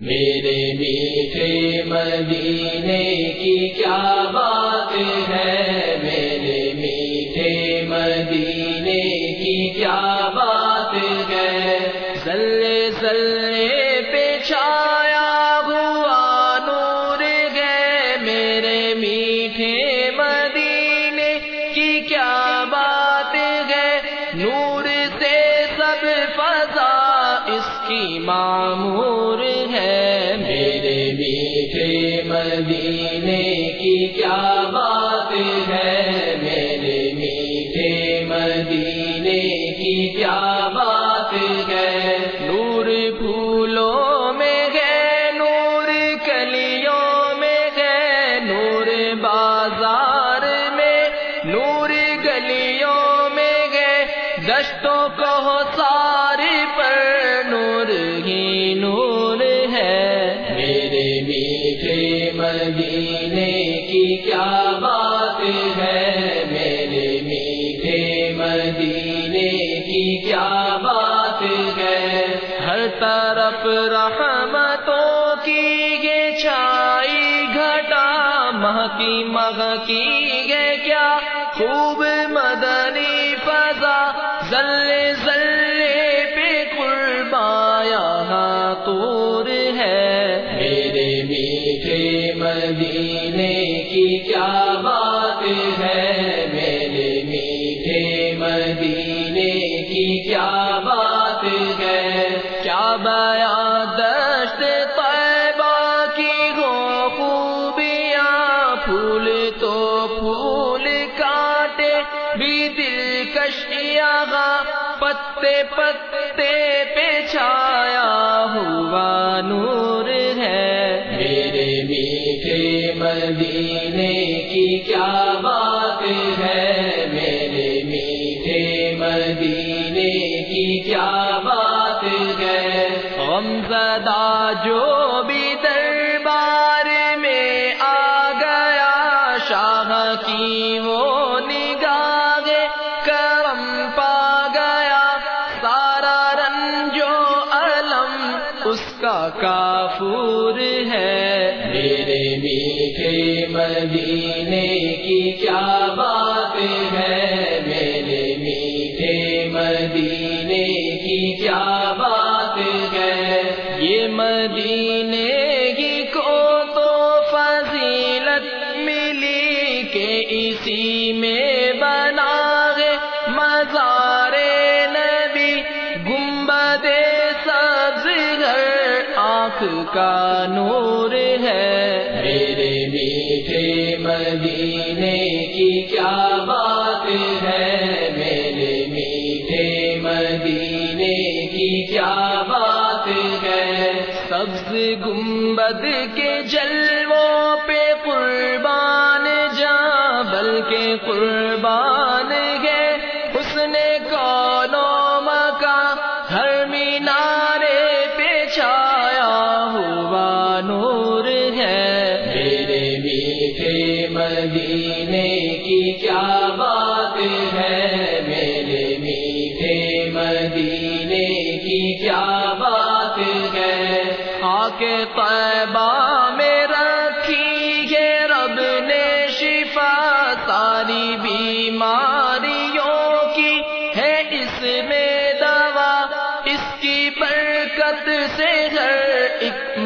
میرے میٹھے مدینے کی کیا بات ہے؟ میرے میٹھے مدینے کی کیا بات مدینے کی کیا بات ہے؟ میرے میٹھے مدینے کی کیا بات ہے؟ نور پھولوں میں گئے نور کلیوں میں گئے نور بازار میں، نور گلیوں میں گئے دشتوں کو مدینے کی کیا بات ہے؟ میرے میٹھے مدینے کی کیا بات ہے؟ ہر طرف رحمتوں کی یہ چھائی گھٹا ماہ کی مغ کی گے کیا؟ خوب مدنی مدینے کی کیا بات ہے؟ میرے میٹھے مدینے کی کیا بات ہے؟ کیا بیا دشت طیبہ کی گو خوبیاں پھول تو پھول کاٹے بھی دل کشیا گا پتے پتے پہ چھایا ہوا نور مدینے کی کیا بات ہے؟ میرے میٹھے مدینے کی کیا بات ہے؟ غم زدہ جو بھی دربار میں آ گیا، شاہ کی وہ کافور ہے۔ میرے میٹھے مدینے کی کیا بات ہے؟ میرے میٹھے مدینے کی کیا بات ہے؟ یہ مدینے کی کو تو فضیلت ملی کہ اسی میں کا نور ہے۔ میرے میٹھے مدینے کی کیا بات ہے؟ میرے میٹھے مدینے کی کیا بات ہے؟ سبز گنبد کے جلووں پہ قربان جا بلکہ قربان مدینے کی کیا بات ہے؟ میرے میٹھے مدینے کی کیا بات ہے؟ خاک طیبہ میں رکھی ہے رب نے شفا ساری بھی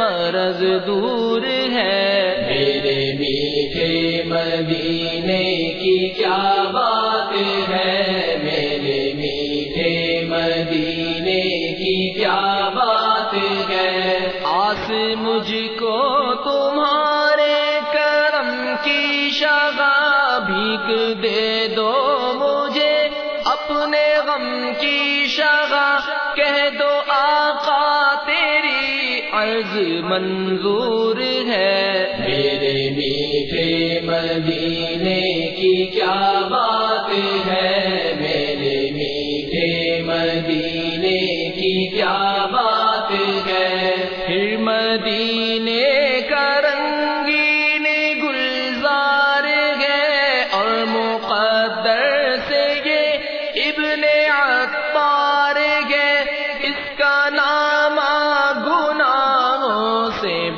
مرض دور ہے۔ میرے میٹھے مدینے کی کیا بات ہے؟ میرے میٹھے مدینے کی کیا بات ہے؟ آس مجھ کو تمہارے کرم کی شگا بھیک دے دو مجھے۔ اپنے غم کی شگا کہہ دو آقا عرض منظور ہے۔ میرے میٹھے مدینے کی کیا بات ہے؟ میرے میٹھے مدینے کی کیا بات ہے؟ پھر مدینے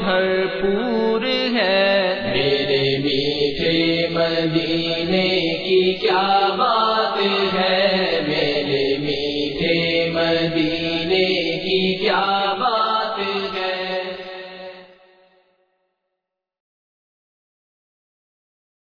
بھرپور ہے۔ میرے میٹھے مدینے کی کیا بات ہے؟ میرے میٹھے مدینے کی کیا بات